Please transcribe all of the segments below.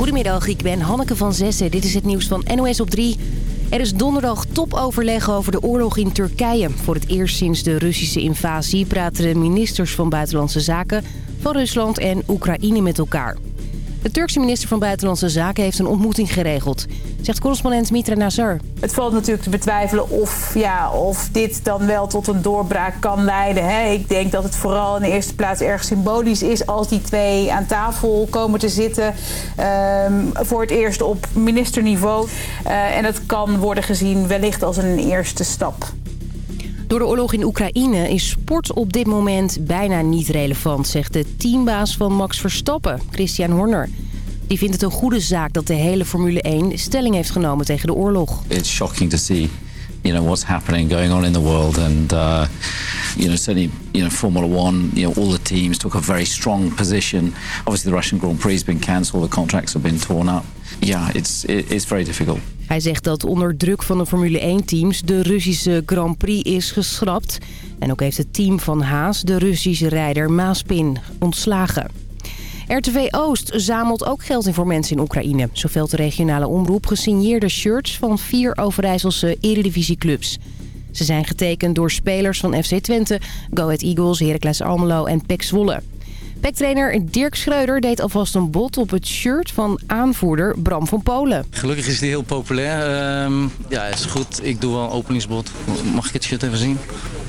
Goedemiddag, ik ben Hanneke van Zessen. Dit is het nieuws van NOS op 3. Er is donderdag topoverleg over de oorlog in Turkije. Voor het eerst sinds de Russische invasie praten de ministers van Buitenlandse Zaken... van Rusland en Oekraïne met elkaar. De Turkse minister van Buitenlandse Zaken heeft een ontmoeting geregeld. Zegt correspondent Mitra Nazar. Het valt natuurlijk te betwijfelen of, ja, of dit dan wel tot een doorbraak kan leiden. Ik denk dat het vooral in de eerste plaats erg symbolisch is... als die twee aan tafel komen te zitten. Um, voor het eerst op ministerniveau. Uh, en dat kan worden gezien wellicht als een eerste stap. Door de oorlog in Oekraïne is sport op dit moment bijna niet relevant... zegt de teambaas van Max Verstappen, Christian Horner. Die vindt het een goede zaak dat de hele Formule 1 stelling heeft genomen tegen de oorlog. It's shocking to see you know what's happening going on in the world and uh, you know certainly you know Formula 1 you know all the teams took a very strong position obviously the Russian Grand Prix has been cancelled the contracts have been torn up yeah it's it's very difficult hij zegt dat onder druk van de Formule 1-teams de Russische Grand Prix is geschrapt. En ook heeft het team van Haas de Russische rijder Maaspin ontslagen. RTV Oost zamelt ook geld in voor mensen in Oekraïne. Zoveel de regionale omroep gesigneerde shirts van vier Overijsselse eredivisieclubs. Ze zijn getekend door spelers van FC Twente, Go Ahead Eagles, Heracles Almelo en PEC Zwolle. Pektrainer Dirk Schreuder deed alvast een bod op het shirt van aanvoerder Bram van Polen. Gelukkig is die heel populair. Uh, ja, is goed. Ik doe wel een openingsbod. Mag ik het shirt even zien?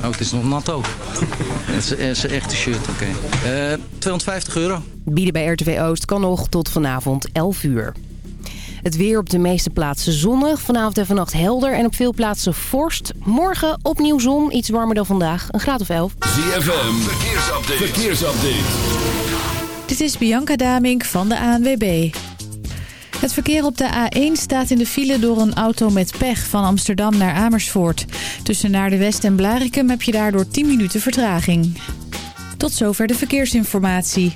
Oh, het is nog nat ook. het, is, een echte shirt, oké. Okay. Uh, 250 euro. Bieden bij RTV Oost kan nog tot vanavond 11 uur. Het weer op de meeste plaatsen zonnig. Vanavond en vannacht helder en op veel plaatsen vorst. Morgen opnieuw zon, iets warmer dan vandaag. Een graad of 11. ZFM, verkeersupdate. verkeersupdate. Dit is Bianca Damink van de ANWB. Het verkeer op de A1 staat in de file door een auto met pech van Amsterdam naar Amersfoort. Tussen naar de West en Blarikum heb je daardoor 10 minuten vertraging. Tot zover de verkeersinformatie.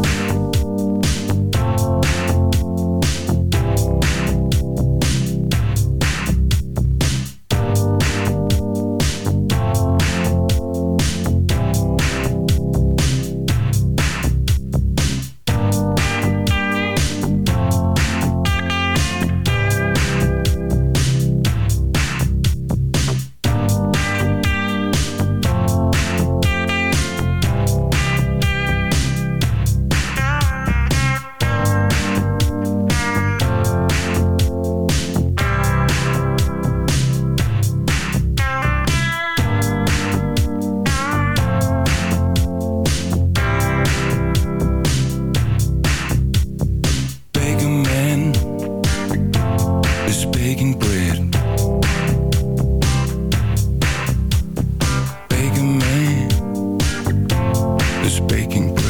This baking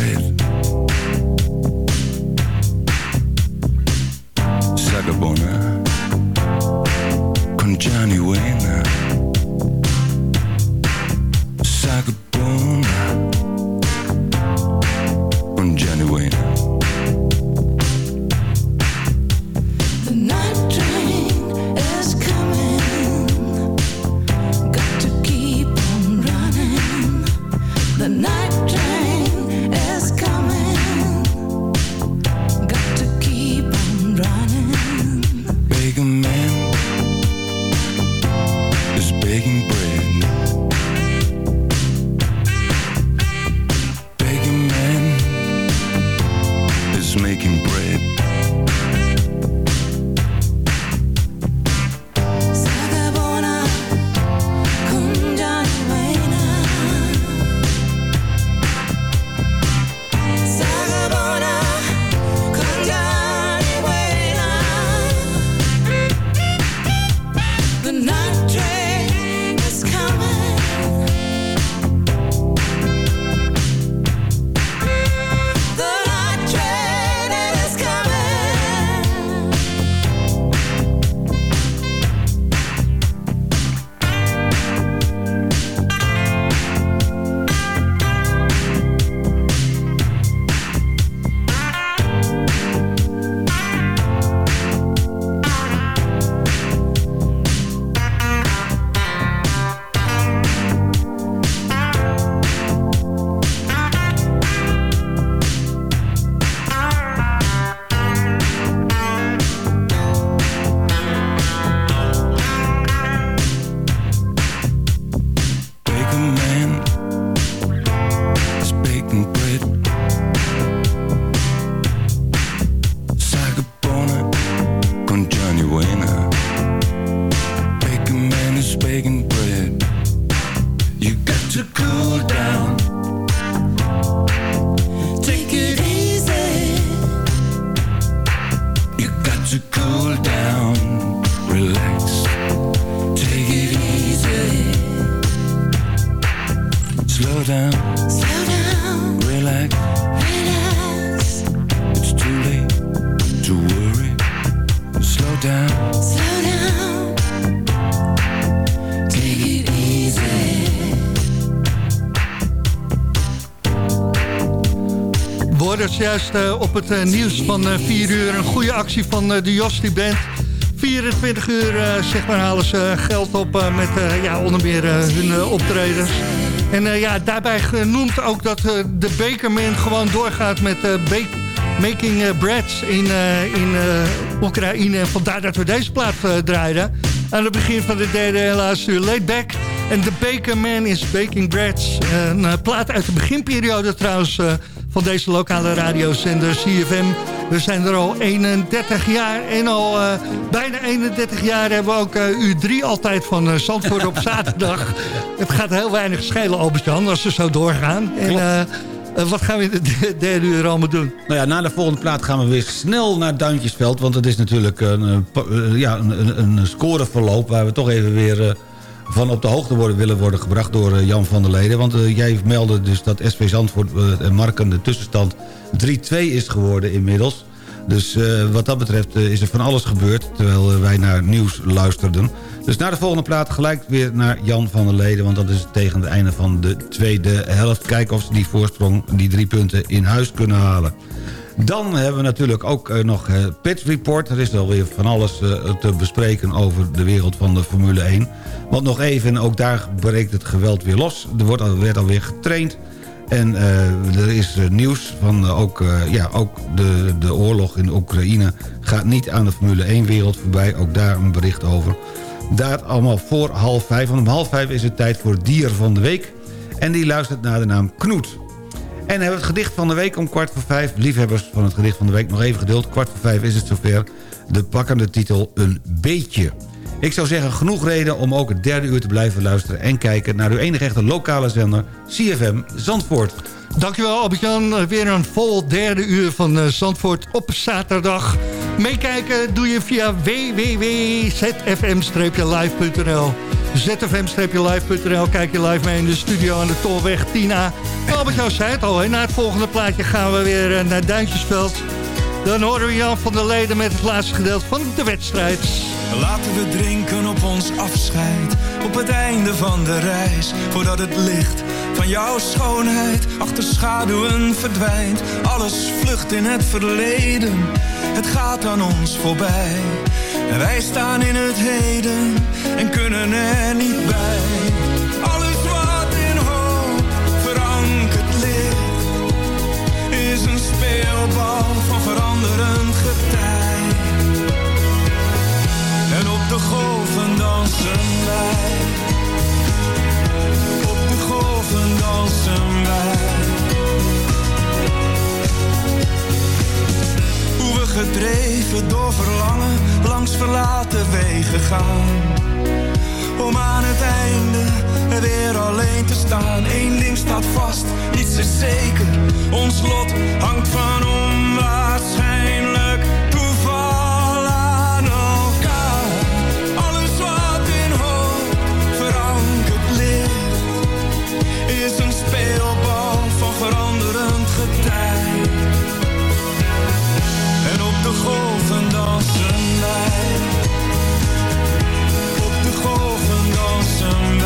Juist eh, op het eh, nieuws van eh, 4 uur. Een goede actie van eh, de Jostie Band. 24 uur eh, zeg maar, halen ze geld op eh, met eh, ja, onder meer eh, hun eh, optredens. En eh, ja, daarbij genoemd ook dat eh, de Bakerman gewoon doorgaat met eh, Making eh, Bread in, eh, in eh, Oekraïne. En vandaar dat we deze plaat eh, draaiden. Aan het begin van de derde helaas uur Laid Back. En The Bakerman is Baking Bread. Een eh, plaat uit de beginperiode trouwens eh, van deze lokale radiozender CFM. We zijn er al 31 jaar en al eh, bijna 31 jaar hebben we ook eh, uur 3 altijd van eh, Zandvoort op zaterdag. Het gaat heel weinig schelen, Albert-Jan, als we zo doorgaan. En, wat gaan we in de derde uur allemaal doen? Nou ja, na de volgende plaat gaan we weer snel naar Duintjesveld. Want het is natuurlijk een, ja, een, een, scoreverloop... waar we toch even weer van op de hoogte worden, willen worden gebracht door eh, Jan van der Leden. Want eh, jij meldde dus dat SV Zandvoort eh, en Marken de tussenstand 3-2 is geworden inmiddels. Dus wat dat betreft is er van alles gebeurd... terwijl wij naar nieuws luisterden. Dus na de volgende plaat gelijk weer naar Jan van der Leden... want dat is tegen het einde van de tweede helft. Kijken of ze die voorsprong, die drie punten in huis kunnen halen. Dan hebben we natuurlijk ook eh, nog eh Pit Report. Er is alweer van alles eh, te bespreken over de wereld van de Formule 1. Want nog even, ook daar breekt het geweld weer los. Er wordt al, werd alweer getraind. En er is nieuws van ook, ja, ook de, de oorlog in Oekraïne... gaat niet aan de Formule 1-wereld voorbij. Ook daar een bericht over. Daar allemaal voor half vijf. Want om half vijf is het tijd voor Dier van de Week. En die luistert naar de naam Knoet. En hebben het gedicht van de week om kwart voor vijf. Liefhebbers van het gedicht van de week, nog even geduld. Kwart voor vijf is het zover. De pakkende titel Een Beetje. Ik zou zeggen, genoeg reden om ook het derde uur te blijven luisteren... en kijken naar uw enige echte lokale zender, CFM Zandvoort. Dankjewel Albert-Jan. Eh, Weer een vol derde uur van eh, Zandvoort op zaterdag. Meekijken doe je via www.zfm-live.nl zfm-live.nl Kijk je live mee in de studio aan de Tolweg Tina. Albert-Jan zei het al, na het volgende plaatje gaan we weer eh, naar Duintjesveld. Dan horen we Jan van der Leden met het laatste gedeelte van de wedstrijd. Laten we drinken op ons afscheid, op het einde van de reis. Voordat het licht van jouw schoonheid achter schaduwen verdwijnt. Alles vlucht in het verleden, het gaat aan ons voorbij. En wij staan in het heden en kunnen er niet bij. Speelbal van veranderend getij. En op de golven dansen wij. Op de golven dansen wij. Hoe we gedreven door verlangen langs verlaten wegen gaan. Om aan het einde weer alleen te staan. Eén ding staat vast, niets is zeker. Ons lot hangt van onwaarschijnlijk toeval aan elkaar. Alles wat in hoop verankerd ligt, is een speelbal van veranderend getij. En op de golven dansen wij. Op de golven dansen wij.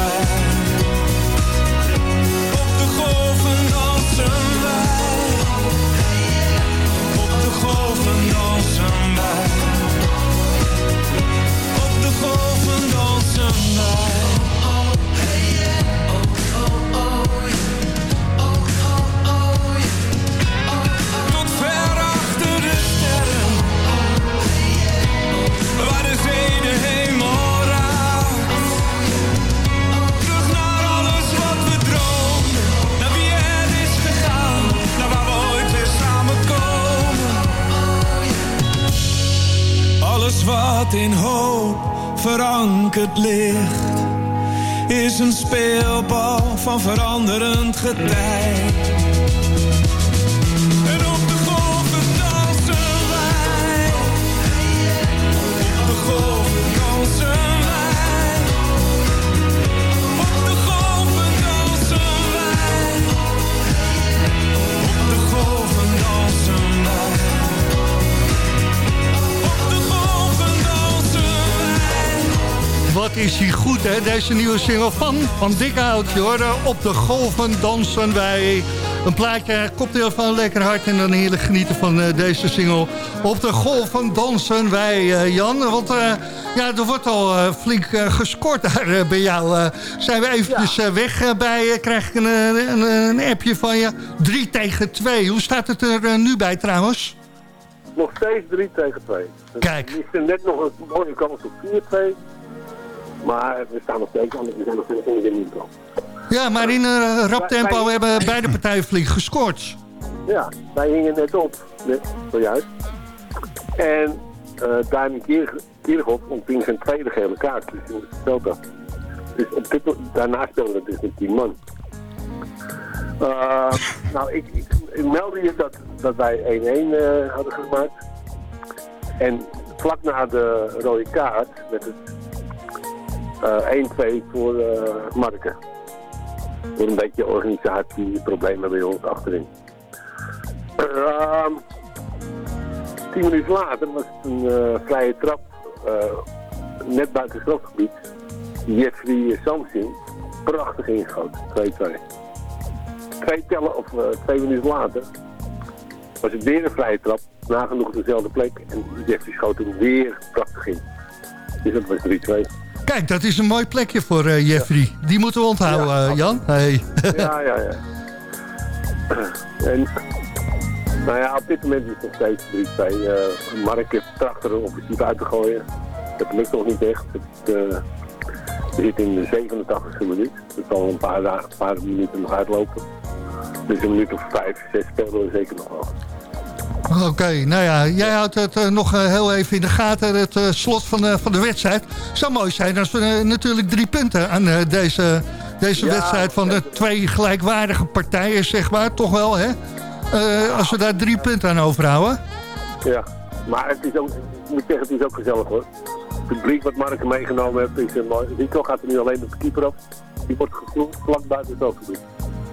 Wat in hoop verankerd ligt. Is een speelbal van veranderend getij. Is hij goed, hè? Deze nieuwe single van Van Dikhout. Je hoorde op de golven dansen wij. Een plaatje, kopteel van lekker hard en dan heerlijk genieten van eh, deze single. Op de golven dansen wij, eh, Jan. Want eh, ja, er wordt al flink gescoord daar bij jou. Zijn we eventjes eh, weg bij, krijg ik een, een, een appje van je. 3 tegen 2. Hoe staat het er nu bij trouwens? Nog steeds 3 tegen 2. Kijk. Er net nog een mooie kans op 4-2. Maar we staan nog steeds aan. We zijn nog steeds in de winkel. Ja, maar in een rap Wij- tempo hebben beide partijen flink gescoord. Ja, wij hingen net op. Net, zojuist. En uh, Kier- Kierhoff ontving zijn tweede gele kaart. Dus in het. Dus op dit, daarna speelden we dus met 10 man. Eh, nou, ik, ik, ik meldde je dat, dat wij 1-1 eh, hadden gemaakt. En vlak na de rode kaart werd het eh 1-2 voor eh Marken. Door een beetje organisatieproblemen bij ons achterin. Ehm, tien minuten later was het een eh, vrije trap eh, net buiten het strafgebied. Jeffrey Samsin prachtig ingeschoten, 2-2. Twee tellen, of eh, twee minuten later, was het weer een vrije trap, nagenoeg op dezelfde plek. En Jeffrey schoot hem weer prachtig in. Dus dat was 3-2. Kijk, dat is een mooi plekje voor eh, Jeffrey. Die moeten we onthouden, eh, Jan. Hey. Ja, ja, ja. En, nou ja, op dit moment is het nog steeds 3-2. Eh, Mark heeft trachter een offensief uit te gooien. Dat lukt nog niet echt. Het, we zitten in de 87e minuut. Het zal een paar, dagen, een paar minuten nog uitlopen. Dus een minuut of vijf, zes spelen we zeker nog wel. Oké, nou ja, jij houdt het eh, nog eh, heel even in de gaten, het eh, slot van, de van de wedstrijd. zou mooi zijn als we natuurlijk drie punten aan eh, deze, deze Ja, wedstrijd van de twee gelijkwaardige partijen, zeg maar, toch wel, hè? Eh, als we daar drie punten aan overhouden. Ja, maar het is ook, ik moet zeggen, het is ook gezellig hoor. Het publiek wat Mark meegenomen heeft is een mooi. Rico gaat er nu alleen op de keeper op. Die wordt gevloerd vlak buiten het ooggebied.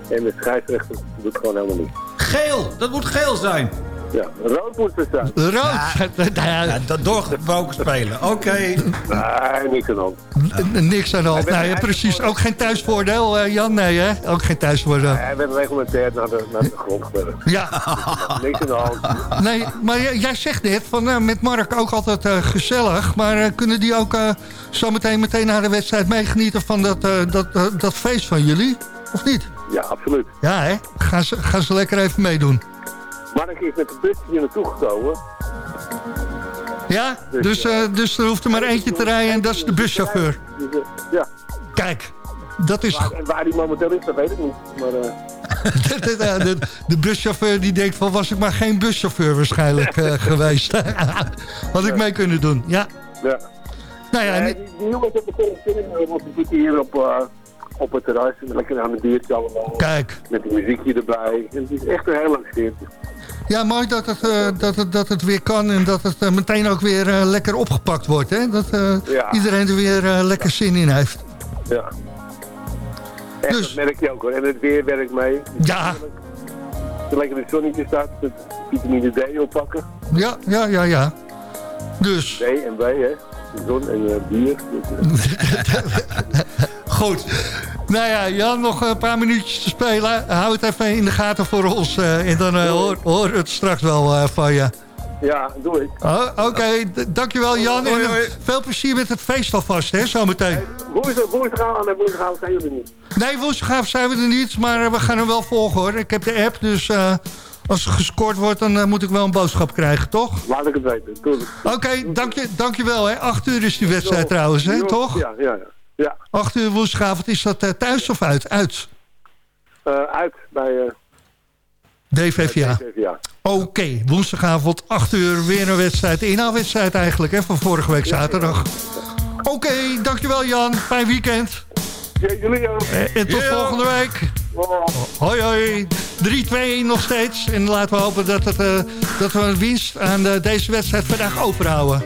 En de scheidsrechter doet gewoon helemaal niets. Geel, dat moet geel zijn. Ja, rood moet het zijn. Rood? Ja, dat doorgebroken spelen. Oké. Nee, niks aan de hand. N- Niks aan de hand. Nou ja, precies. Ook geen thuisvoordeel, eh, Jan? Nee, hè? Ook geen thuisvoordeel. Hij werd reglementair naar de, naar de grond gewerkt. Ja. Niks aan de hand. Nee, maar jij jij zegt net van eh, met Mark ook altijd eh, gezellig. Maar eh, kunnen die ook eh, zo meteen, meteen na de wedstrijd meegenieten van dat, eh, dat, dat feest van jullie? Of niet? Ja, absoluut. Ja, hè? Gaan ze, gaan ze lekker even meedoen. Mark is met de bus hier naartoe gekomen. Ja? Dus, eh, dus er hoeft er maar eentje te rijden en dat is de buschauffeur. Dus, eh, ja. Kijk, dat is... Waar, en waar die momenteel is, dat weet ik niet. Maar eh, de, de, de, de buschauffeur die denkt van was ik maar geen buschauffeur waarschijnlijk eh, geweest. Had ik mee kunnen doen, ja. ja. Nou ja, Nee, die, die jongens hebben er zin in, want die zitten hier op, eh, op het terras. en Lekker aan het biertje allemaal. Kijk. Met een muziekje erbij. En het is echt een heel leuk sfeertje. Ja, mooi dat het, eh, dat het, dat het weer kan en dat het eh, meteen ook weer eh, lekker opgepakt wordt. Hè? Dat Ja. iedereen er weer lekker zin in heeft. Ja. Echt, dat merk je ook hoor. En het weer werkt mee. Ja. Er lekker in het zonnetje staat, het vitamine D oppakken. Ja, ja, ja, ja. Dus. D en B, hè. De zon en bier. Dus, Goed. Nou ja, Jan, nog een paar minuutjes te spelen. Hou het even in de gaten voor ons. eh, en dan eh, hoor, hoor het straks wel eh, van je. ja, doe ik. Oh, Oké, dankjewel Jan. En veel plezier met het feest alvast, hè, zometeen. Woensdag, woensdagavond en woensdagavond zijn jullie niet. Nee, woensdagavond zijn we er niet, maar we gaan hem wel volgen hoor. Ik heb de app, dus als er gescoord wordt, dan moet ik wel een boodschap krijgen, toch? Laat ik het weten. Oké, dank je, dankjewel hè. Acht uur is die wedstrijd trouwens, hè, toch? Ja, ja, ja. Ja. Acht uur woensdagavond, is dat eh, thuis of uit? Uit. Eh, uit bij eh DVVA. DVVA. Oké, woensdagavond, 8 uur, weer een wedstrijd. Inhaalwedstrijd eigenlijk, hè, van vorige week zaterdag. Oké, dankjewel Jan. Fijn weekend. Ja, jullie ook. En tot volgende week. Hoi hoi. 3-2 nog steeds. En laten we hopen dat, het, eh, dat we een winst aan deze wedstrijd vandaag overhouden.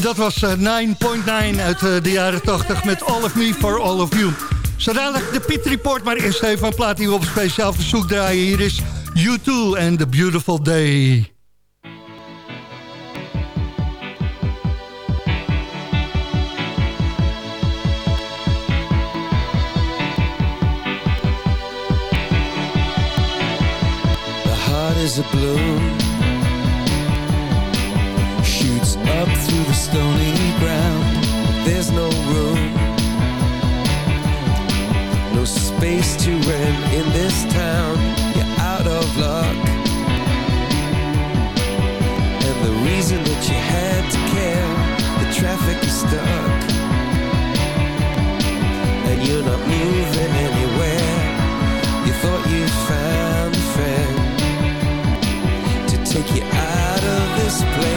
En dat was 9.9 uit de jaren 80 met All of Me for All of You. Zo de Pit Report, maar eerst even een plaat die we op speciaal verzoek draaien. Hier is U2 and The Beautiful Day. is a bloom take you out of this place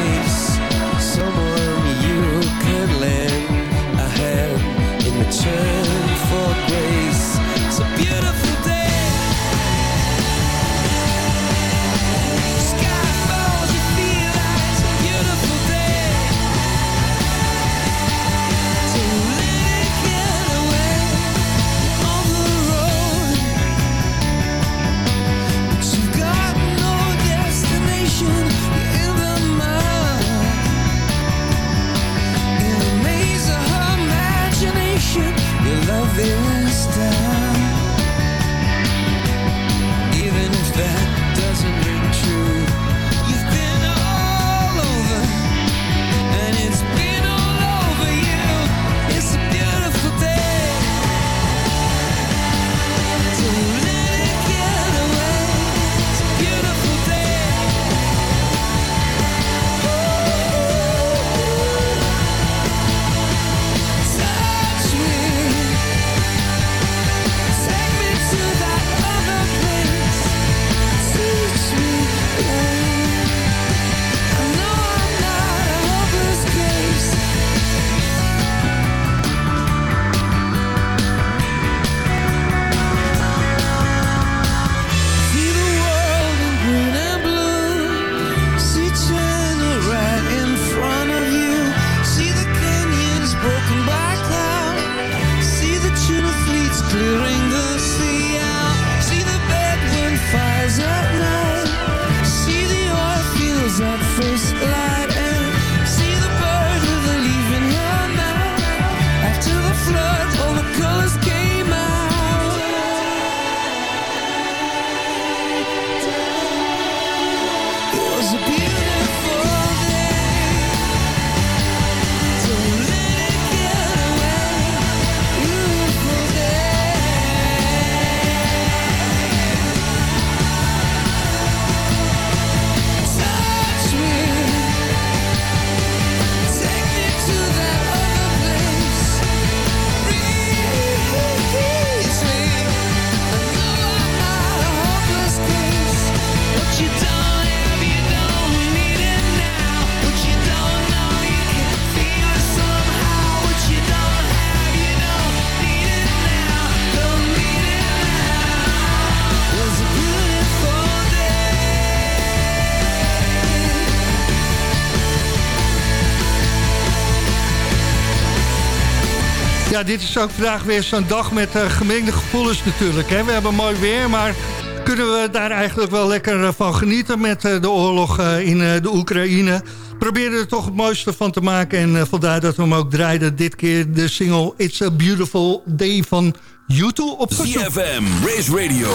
Dit is ook vandaag weer zo'n dag met uh, gemengde gevoelens natuurlijk. Hè? We hebben mooi weer, maar kunnen we daar eigenlijk wel lekker eh, van genieten... met uh, de oorlog in de Oekraïne. Probeer er toch het mooiste van te maken. En vandaar dat we hem ook draaiden. Dit keer de single It's a Beautiful Day van YouTube op CFM, Race Radio,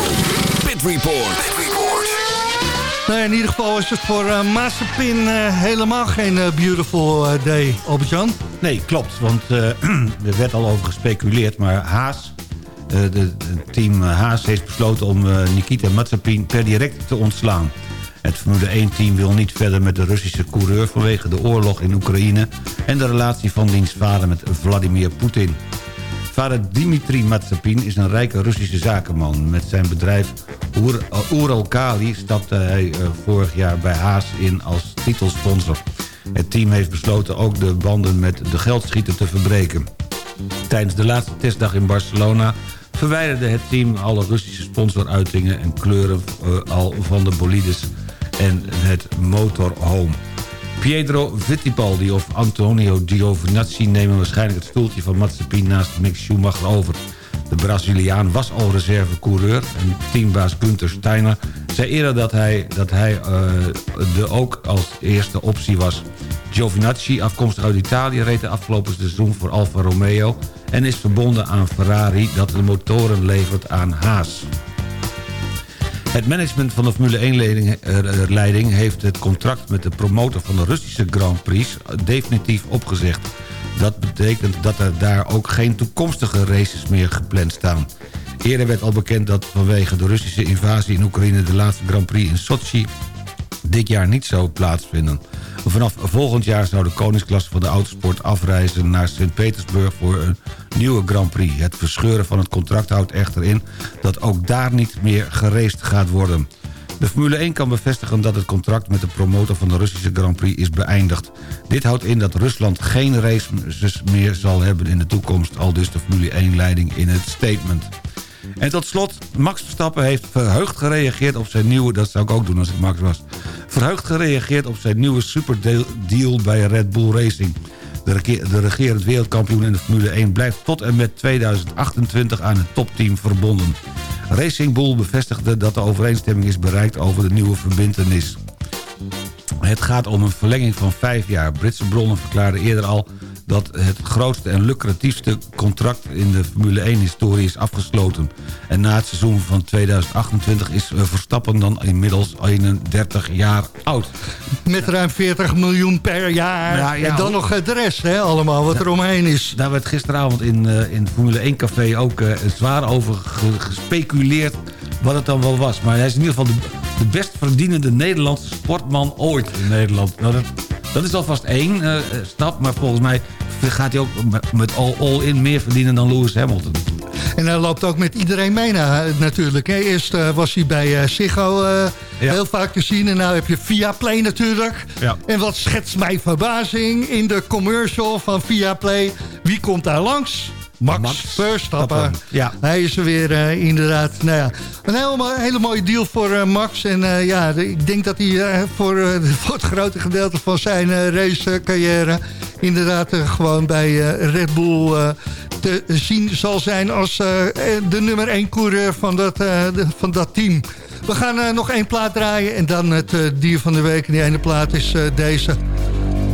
Pit Report. Nou, in ieder geval is het voor uh, Mazepin uh, helemaal geen uh, beautiful day, Albert-Jan. Nee, klopt, want er werd al over gespeculeerd, maar Haas... de team Haas heeft besloten om Nikita Mazepin per direct te ontslaan. Het Formule 1-team wil niet verder met de Russische coureur... vanwege de oorlog in Oekraïne... en de relatie van diens vader met Vladimir Poetin. Vader Dimitri Mazepin is een rijke Russische zakenman. Met zijn bedrijf Ur Uralkali stapte hij vorig jaar bij Haas in als titelsponsor. Het team heeft besloten ook de banden met de geldschieter te verbreken. Tijdens de laatste testdag in Barcelona verwijderde het team alle Russische sponsoruitingen en kleuren uh, al van de bolides en het motorhome. Pietro Fittipaldi of Antonio Giovinazzi nemen waarschijnlijk het stoeltje van Mazepin naast Mick Schumacher over. De Braziliaan was al reservecoureur en teambaas Günther Steiner zei eerder dat hij, dat hij uh, de ook als eerste optie was. Giovinazzi, afkomstig uit Italië, reed de afgelopen seizoen voor Alfa Romeo... en is verbonden aan Ferrari dat de motoren levert aan Haas. Het management van de Formule 1-leiding heeft het contract met de promotor van de Russische Grand Prix definitief opgezegd. Dat betekent dat er daar ook geen toekomstige races meer gepland staan. Eerder werd al bekend dat vanwege de Russische invasie in Oekraïne... de laatste Grand Prix in Sochi dit jaar niet zou plaatsvinden. Vanaf volgend jaar zou de koningsklasse van de autosport afreizen naar Sint-Petersburg voor een nieuwe Grand Prix. Het verscheuren van het contract houdt echter in dat ook daar niet meer gereest gaat worden. De Formule 1 kan bevestigen dat het contract met de promotor van de Russische Grand Prix is beëindigd. Dit houdt in dat Rusland geen races meer zal hebben in de toekomst, al dus de Formule 1-leiding in het statement. En tot slot, Max Verstappen heeft verheugd gereageerd op zijn nieuwe... dat zou ik ook doen als ik Max was... verheugd gereageerd op zijn nieuwe superdeal bij Red Bull Racing. De, de regerend wereldkampioen in de Formule 1 blijft tot en met 2028 aan het topteam verbonden. Racing Bull bevestigde dat de overeenstemming is bereikt over de nieuwe verbindenis. Het gaat om een verlenging van vijf jaar. Britse bronnen verklaarden eerder al dat het grootste en lucratiefste contract in de Formule 1-historie is afgesloten. En na het seizoen van 2028 is Verstappen dan inmiddels 31 jaar oud. Met ruim 40 miljoen per jaar. Ja, ja, en dan nog de rest, hè, allemaal, wat er omheen is. Daar werd gisteravond in, uh, in het Formule 1-café ook uh, zwaar over gespeculeerd wat het dan wel was. Maar hij is in ieder geval de, de best verdienende Nederlandse sportman ooit in Nederland. Nou, dat, dat is alvast één uh, stap, maar volgens mij gaat hij ook met all-in meer verdienen dan Lewis Hamilton. En hij loopt ook met iedereen mee natuurlijk. Hè. Eerst uh, was hij bij uh, Ziggo uh, ja. heel vaak te zien. En nu heb je Viaplay natuurlijk. Ja. En wat schetst mij verbazing in de commercial van Viaplay. Wie komt daar langs? Max, Max Verstappen. Ja. Hij is er weer uh, inderdaad. Nou ja, een hele, hele mooie deal voor uh, Max. En uh, ja, ik denk dat hij voor, voor het grote gedeelte van zijn racecarrière... inderdaad gewoon bij Red Bull te zien zal zijn... als de nummer 1 coureur van dat, de, van dat team. We gaan nog één plaat draaien en dan het dier van de week. En die ene plaat is deze.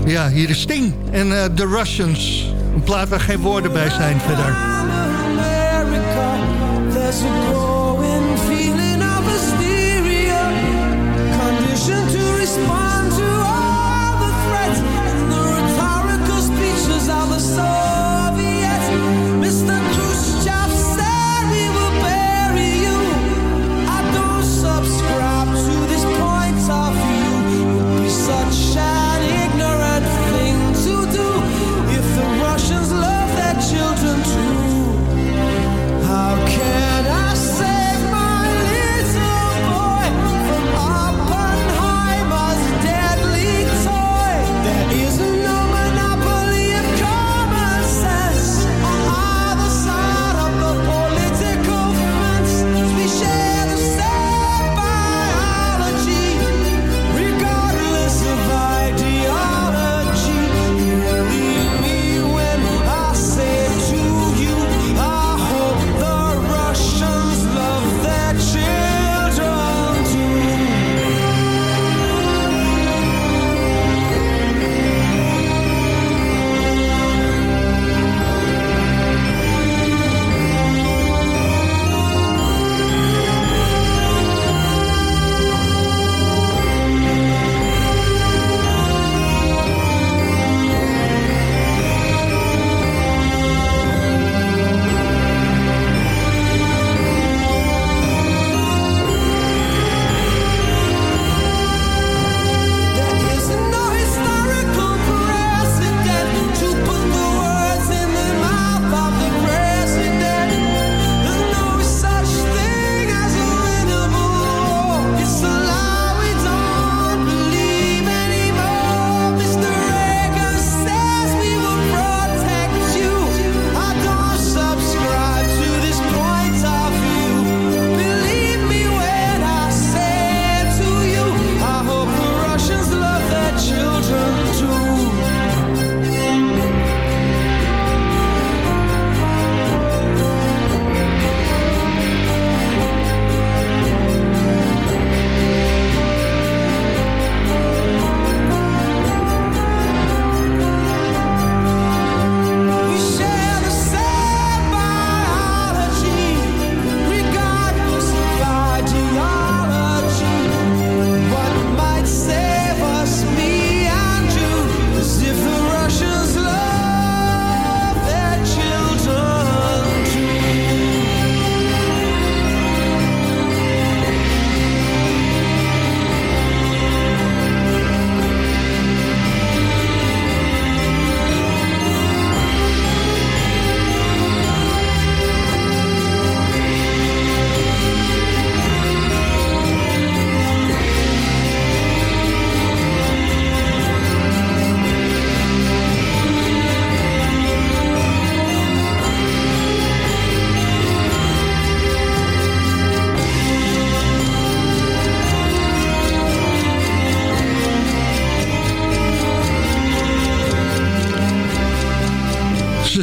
Ja, hier is Sting en The Russians. Een plaat waar geen woorden bij zijn verder.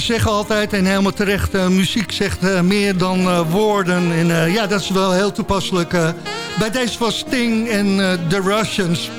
Zeggen altijd, en helemaal terecht, uh, muziek zegt uh, meer dan uh, woorden. En ja, dat is wel heel toepasselijk. bij deze was Sting en The Russians.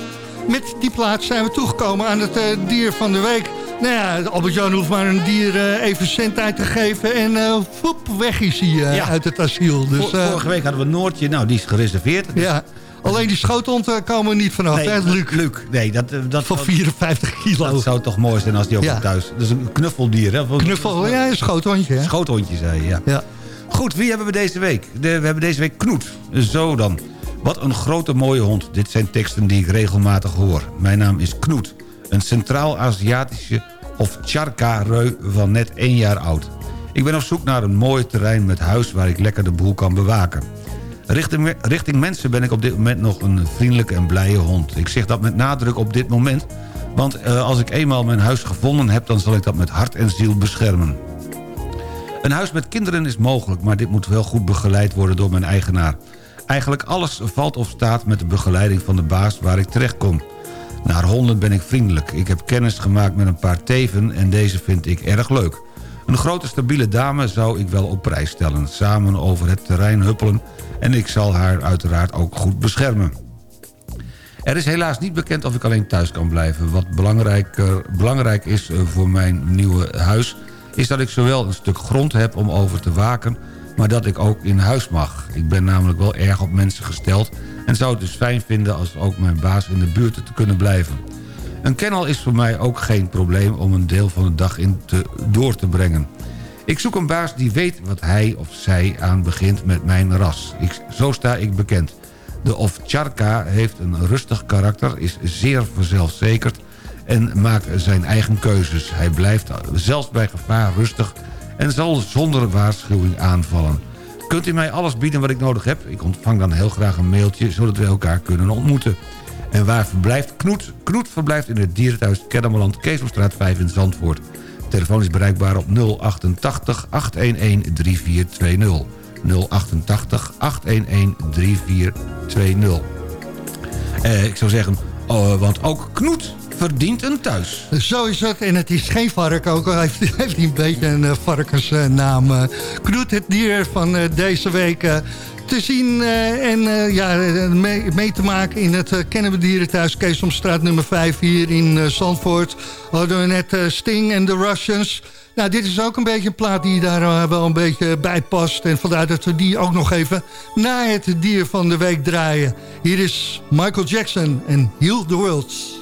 Met die plaats zijn we toegekomen aan het dier van de week. Nou ja, Albert-Jan hoeft maar een dier even cent uit te geven... en voep, weg is hij ja. uit het asiel. Dus, Vorige week hadden we Noortje, nou die is gereserveerd. Dus ja. Alleen die schoothond komen we niet vanaf, nee, hè, Luc? Luc, nee. Dat, dat, Van 54 kilo. Dat zou toch mooi zijn als die ook ja. thuis... Dus een knuffeldier, hè? Knuffel, ja, een schoothondje, hè? Schoothondje, zei je, ja. ja. Goed, wie hebben we deze week? De, we hebben deze week Knoet. Zo dan. Wat een grote mooie hond. Dit zijn teksten die ik regelmatig hoor. Mijn naam is Knoet. Een Centraal-Aziatische of Charka-reu van net één jaar oud. Ik ben op zoek naar een mooi terrein met huis waar ik lekker de boel kan bewaken. Richting, richting mensen ben ik op dit moment nog een vriendelijke en blije hond. Ik zeg dat met nadruk op dit moment... want uh, als ik eenmaal mijn huis gevonden heb... dan zal ik dat met hart en ziel beschermen. Een huis met kinderen is mogelijk... maar dit moet wel goed begeleid worden door mijn eigenaar. Eigenlijk alles valt of staat met de begeleiding van de baas waar ik terecht kom. Naar honden ben ik vriendelijk. Ik heb kennis gemaakt met een paar teven en deze vind ik erg leuk. Een grote stabiele dame zou ik wel op prijs stellen. Samen over het terrein huppelen en ik zal haar uiteraard ook goed beschermen. Er is helaas niet bekend of ik alleen thuis kan blijven. Wat belangrijker, belangrijk is eh, voor mijn nieuwe huis... is dat ik zowel een stuk grond heb om over te waken... maar dat ik ook in huis mag. Ik ben namelijk wel erg op mensen gesteld... en zou het dus fijn vinden als ook mijn baas in de buurt te kunnen blijven. Een kennel is voor mij ook geen probleem om een deel van de dag in te, door te brengen. Ik zoek een baas die weet wat hij of zij aan begint met mijn ras. Ik, zo sta ik bekend. De Ovcharka heeft een rustig karakter, is zeer verzelfzekerd... en maakt zijn eigen keuzes. Hij blijft zelfs bij gevaar rustig en zal zonder waarschuwing aanvallen. Kunt u mij alles bieden wat ik nodig heb? Ik ontvang dan heel graag een mailtje, zodat we elkaar kunnen ontmoeten. En waar verblijft Knoet? Knoet verblijft in het dierenthuis Kennemerland, Keesomstraat 5 in Zandvoort telefoon is bereikbaar op 088 811 3420. 088 811 3420. Uh, ik zou zeggen, oh, want ook Knoet verdient een thuis. Zo is het. En het is geen varken. Ook al heeft, heeft hij een beetje een uh, varkensnaam. Uh, Knoet, het dier van uh, deze week te zien uh, en uh, ja, mee, mee, te maken in het Kennen we Dierenthuis Keesomstraat nummer 5 hier in Zandvoort. Hadden we net Sting en The Russians. Nou, dit is ook een beetje een plaat die daar wel een beetje bij past. En vandaar dat we die ook nog even na het dier van de week draaien. Hier is Michael Jackson en Heal the World.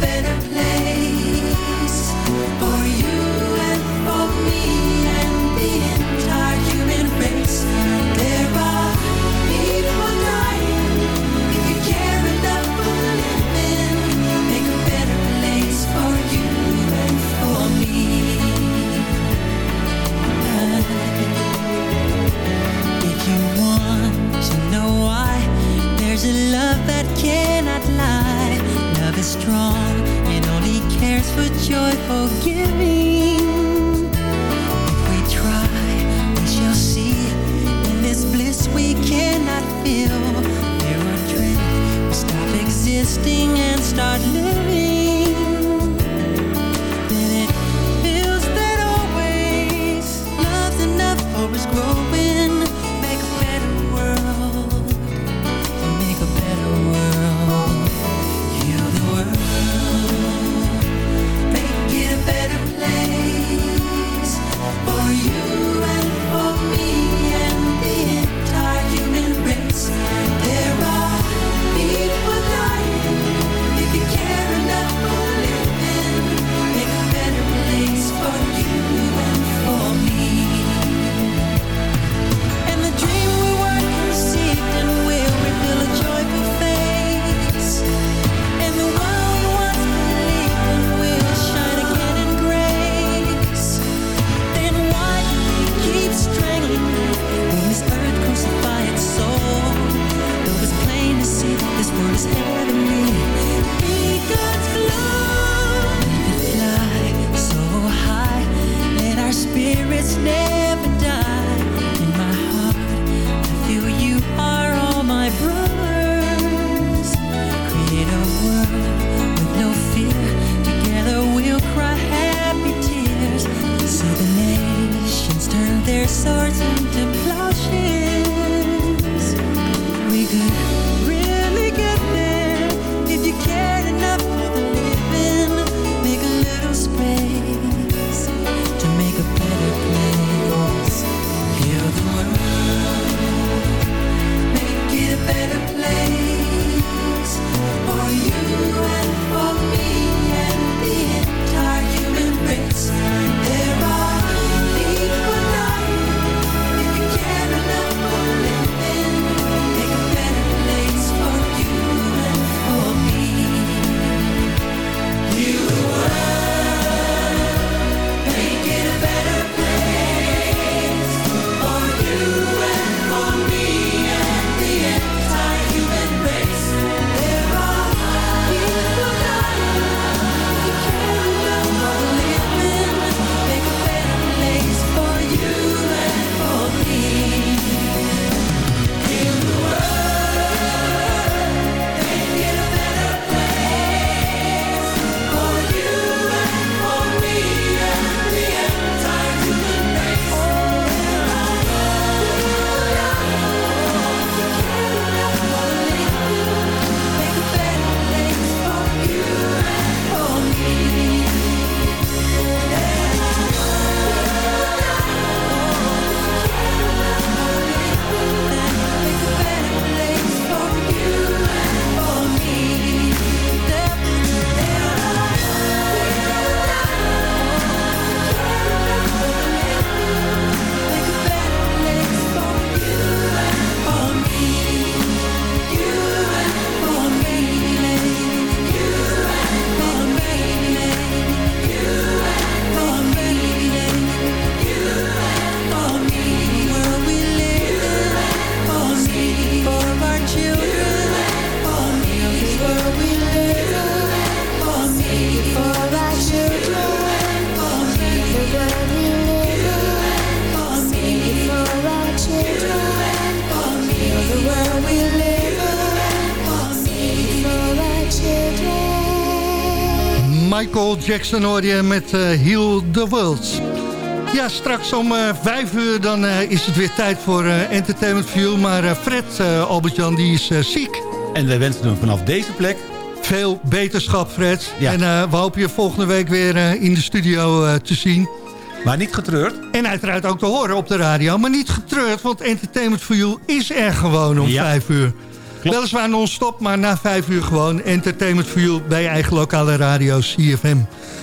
better place swords into Jackson hoor met uh, Heal the World. Ja, straks om uh, vijf uur dan eh, is het weer tijd voor Entertainment View. Maar Fred Albert-Jan die is ziek. En wij wensen hem vanaf deze plek... Veel beterschap, Fred. En we hopen je volgende week weer in de studio te zien. Maar niet getreurd. En uiteraard ook te horen op de radio. Maar niet getreurd, want Entertainment for You is er gewoon om ja. vijf uur. Weliswaar non-stop, maar na vijf uur gewoon entertainment for you bij je eigen lokale radio CFM.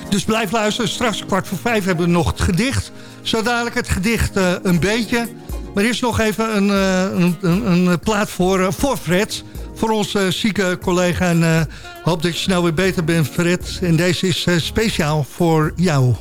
Dus blijf luisteren. Straks kwart voor vijf hebben we nog het gedicht. Zo dadelijk het gedicht eh, een beetje. Maar eerst nog even een, eh, een, een, een, eh, plaat voor, voor Fred. Voor onze zieke collega. En hoop dat je snel weer beter bent, Fred. En deze is speciaal voor jou.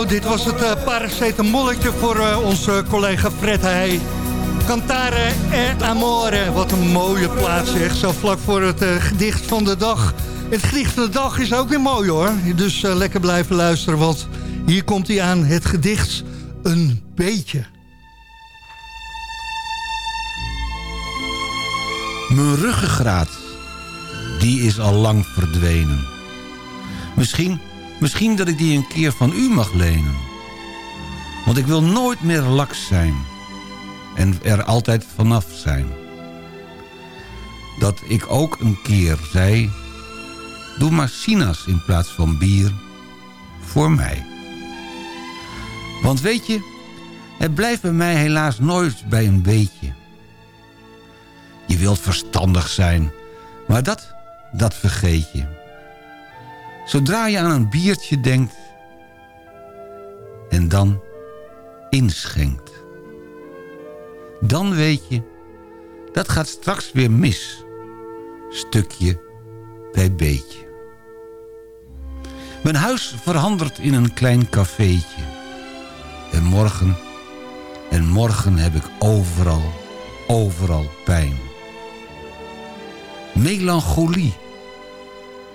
Oh, dit was het eh, paracetamolletje voor eh, onze collega Fred Heij. Cantare et amore. Wat een mooie plaats, echt zo vlak voor het eh, gedicht van de dag. Het gedicht van de dag is ook weer mooi hoor. Dus lekker blijven luisteren, want hier komt hij aan. Het gedicht Een Beetje. Mijn ruggengraat, die is al lang verdwenen. Misschien Misschien dat ik die een keer van u mag lenen. Want ik wil nooit meer laks zijn. En er altijd vanaf zijn. Dat ik ook een keer zei... Doe maar sinaas in plaats van bier. Voor mij. Want weet je... Het blijft bij mij helaas nooit bij een beetje. Je wilt verstandig zijn. Maar dat, dat vergeet je. Zodra je aan een biertje denkt en dan inschenkt. Dan weet je, dat gaat straks weer mis. Stukje bij beetje. Mijn huis verandert in een klein cafeetje. En morgen, en morgen heb ik overal, overal pijn. Melancholie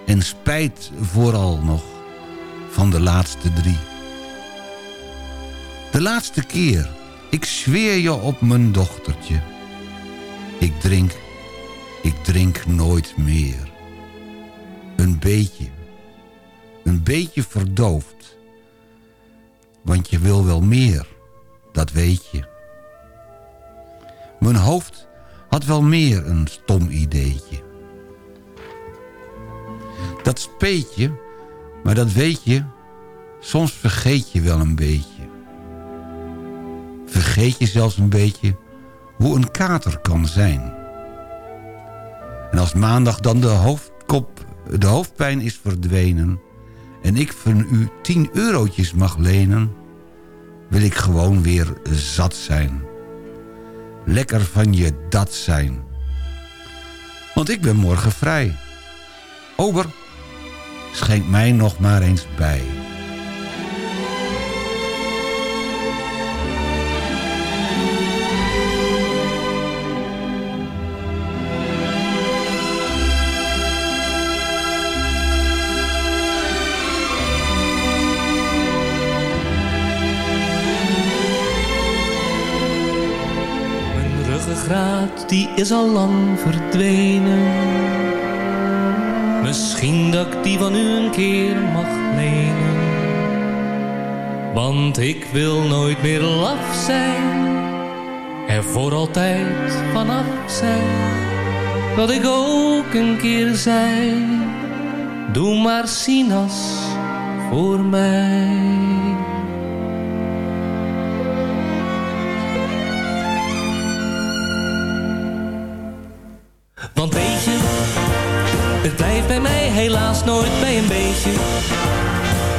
en spijt vooral nog van de laatste drie. De laatste keer, ik zweer je op mijn dochtertje. Ik drink, ik drink nooit meer. Een beetje, een beetje verdoofd. Want je wil wel meer, dat weet je. Mijn hoofd had wel meer een stom ideetje. Dat speet je, maar dat weet je, soms vergeet je wel een beetje. Vergeet je zelfs een beetje hoe een kater kan zijn. En als maandag dan de, hoofdkop, de hoofdpijn is verdwenen... en ik van u tien eurotjes mag lenen... wil ik gewoon weer zat zijn. Lekker van je dat zijn. Want ik ben morgen vrij. Ober, schenk mij nog maar eens bij. Die is al lang verdwenen. Misschien dat ik die van u een keer mag lenen. Want ik wil nooit meer laf zijn. Er voor altijd vanaf zijn. Wat ik ook een keer zei. Doe maar Sinas voor mij. Helaas nooit bij een beetje.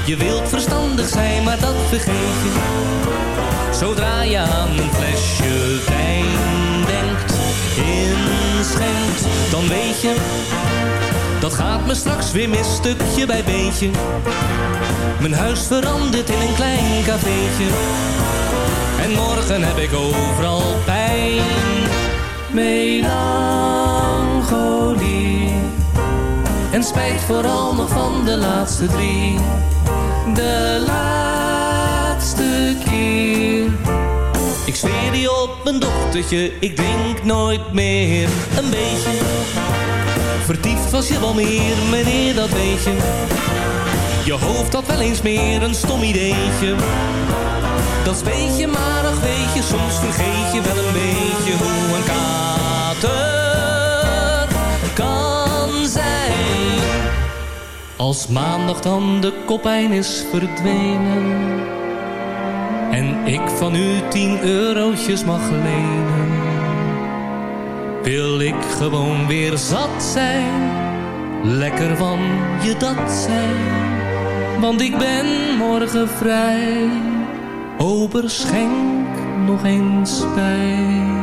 Je wilt verstandig zijn, maar dat vergeet je. Zodra je aan een flesje wijn denkt, inschenkt, dan weet je... Dat gaat me straks weer mis, stukje bij beetje. Mijn huis verandert in een klein cafeetje. En morgen heb ik overal pijn. Melancholie. En spijt vooral nog van de laatste drie. De laatste keer. Ik zweer die op mijn dochtertje, ik drink nooit meer een beetje. Vertiefd was je wel meer, meneer, dat weet je. Je hoofd had wel eens meer een stom ideetje. Dat weet je, maar ach weet je, soms vergeet je wel een beetje hoe een kater kan zijn. Als maandag dan de koppijn is verdwenen en ik van u tien eurotjes mag lenen, wil ik gewoon weer zat zijn, lekker van je dat zijn, want ik ben morgen vrij. Ober schenk nog eens bij.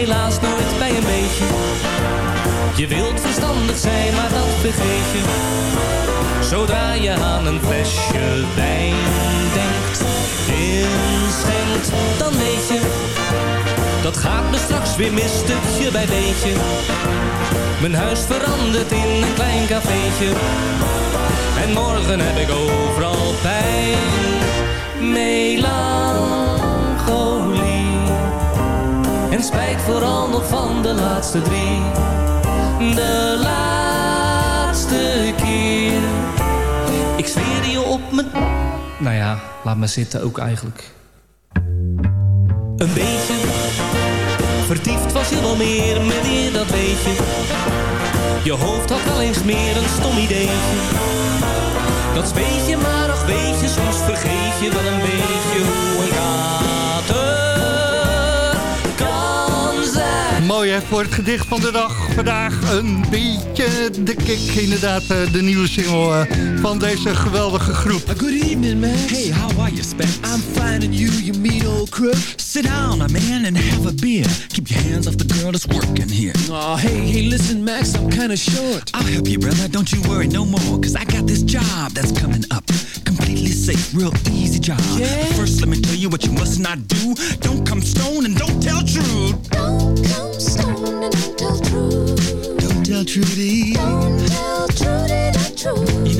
Helaas nooit bij een beetje. Je wilt verstandig zijn, maar dat vergeet je. Zodra je aan een flesje wijn denkt, inschenkt, dan weet je. Dat gaat me straks weer mis, stukje bij beetje. Mijn huis verandert in een klein cafeetje. En morgen heb ik overal pijn. Melancholie. En vooral nog van de laatste drie. De laatste keer. Ik zweer je op mijn... Nou ja, laat me zitten ook eigenlijk. Een beetje Vertiefd was je wel meer, meneer, dat weet je. Je hoofd had wel eens meer een stom ideetje. Dat weet je, maar ach weet je, soms vergeet je wel een beetje hoe een kater En voor het gedicht van de dag vandaag een beetje de kick. Inderdaad, eh, de nieuwe single eh, van deze geweldige groep. Good evening, man. Hey, how are you? I'm fine and you, you mean old. Sit down, my man, and have a beer. Keep your hands off the girl that's working here. Oh, hey, hey, listen, Max, I'm kinda short. I'll help you, brother. Don't you worry no more, cause I got this job that's coming up. Completely safe, real easy job. Yeah? First, let me tell you what you must not do. Don't come stone and don't tell truth. Don't come stone and don't tell truth. Don't tell Trudy. Don't tell Trudy the truth. You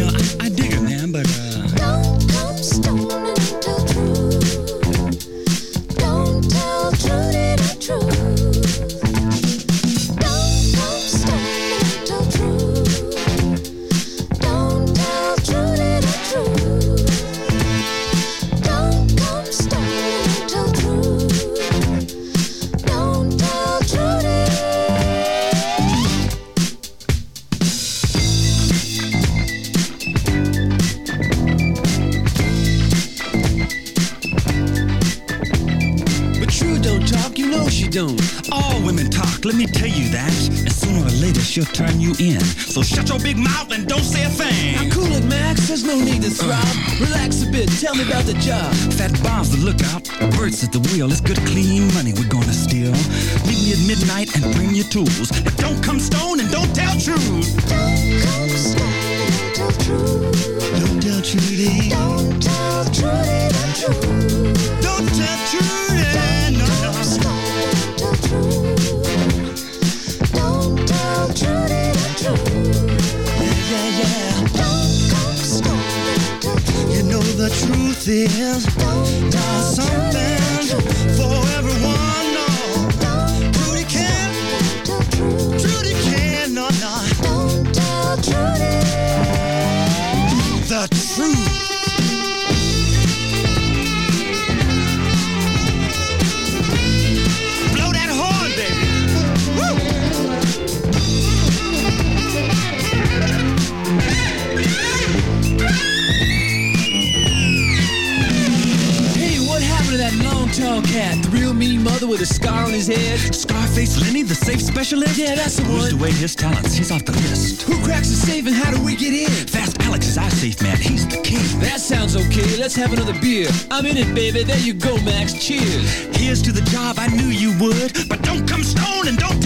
she'll turn you in. So shut your big mouth and don't say a thing. Now cool it, Max. There's no need to throb. Uh. Relax a bit. Tell me about the job. Fat Bob's the lookout. Birds at the wheel. It's good, clean money we're gonna steal. Meet me at midnight and bring your tools. And don't come stone and don't tell truth. Don't come stone have another beer. I'm in it, baby, there you go, Max, cheers. Here's to the job, I knew you would. But don't come stone and don't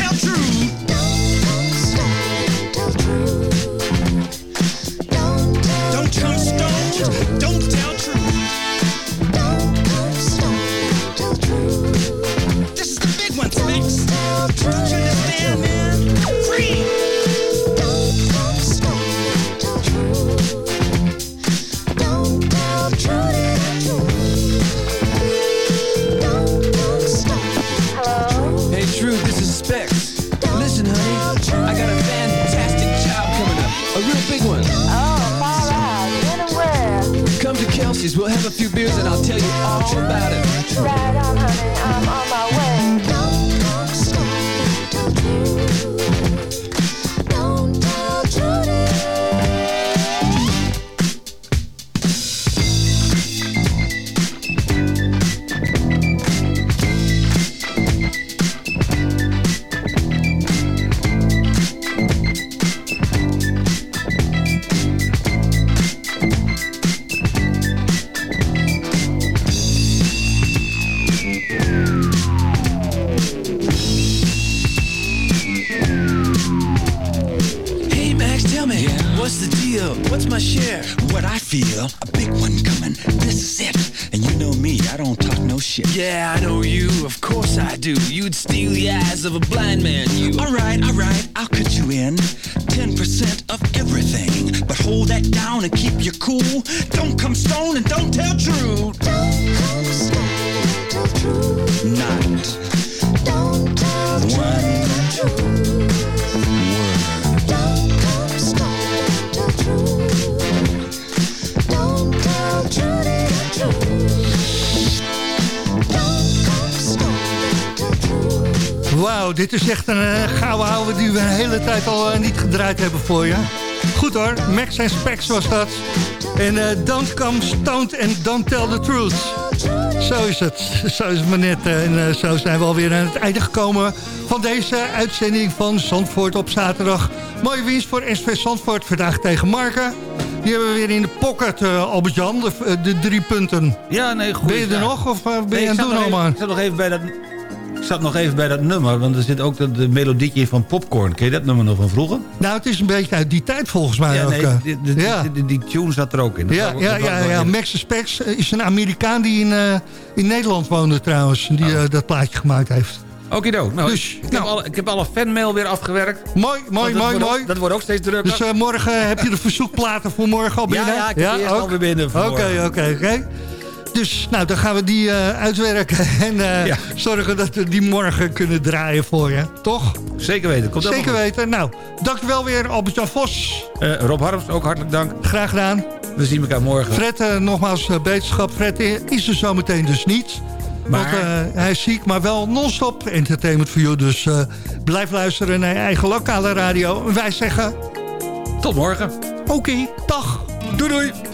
dit is echt een uh, gouden ouwe die we een hele tijd al eh, niet gedraaid hebben voor je. Goed hoor, Max en Specs was dat. En eh, Don't Come Stoned and Don't Tell the Truth. Zo is het. Zo is het maar net. En zo zijn we alweer aan het einde gekomen van deze uitzending van Zandvoort op zaterdag. Mooie winst voor SV Zandvoort vandaag tegen Marken. Die hebben we weer in de pocket, uh, Albert-Jan, de, de, drie punten. Ja, nee, goed. Ben je er nog of uh, ben nee, je aan het doen allemaal? Ik zat nog even bij dat... Ik zat nog even bij dat nummer, want er zit ook de, de melodietje van Popcorn. Ken je dat nummer nog van vroeger? Nou, het is een beetje uit die tijd volgens mij ja, ook. Nee, die, die, ja. die, die, tune zat er ook in. Dat ja, was, ja, ja, ja. Max Specs is een Amerikaan die in, uh, in Nederland woonde trouwens. Die uh, dat plaatje gemaakt heeft. Okido. Nou, dus, ik, nou. Heb alle, ik heb alle fanmail weer afgewerkt. Mooi, mooi, mooi, mooi. Ook, dat wordt ook steeds drukker. Dus uh, morgen heb je de verzoekplaten voor morgen al binnen? Ja, ja ik heb ja, alweer binnen Oké, oké, oké. Dus nou, dan gaan we die uh, uitwerken en uh, ja. zorgen dat we die morgen kunnen draaien voor je. Toch? Zeker weten. Komt Zeker weten. Nou, dankjewel weer Albert-Jan Vos. Uh, Rob Harms, ook hartelijk dank. Graag gedaan. We zien elkaar morgen. Fred, nogmaals beterschap. Fred is er zometeen dus niet. Maar... Want hij is ziek, maar wel non-stop entertainment voor jou. Dus blijf luisteren naar je eigen lokale radio. En wij zeggen... Tot morgen. Oké, okay, dag. Doei doei.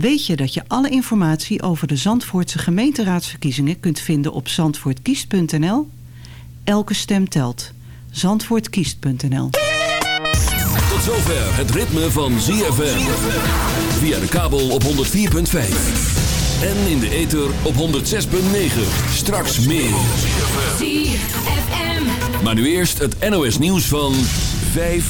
Weet je dat je alle informatie over de Zandvoortse gemeenteraadsverkiezingen kunt vinden op zandvoortkiest.nl? Elke stem telt. Zandvoortkiest.nl Tot zover het ritme van ZFM. Via de kabel op 104.5. En in de ether op 106.9. Straks meer. ZFM. Maar nu eerst het NOS nieuws van 5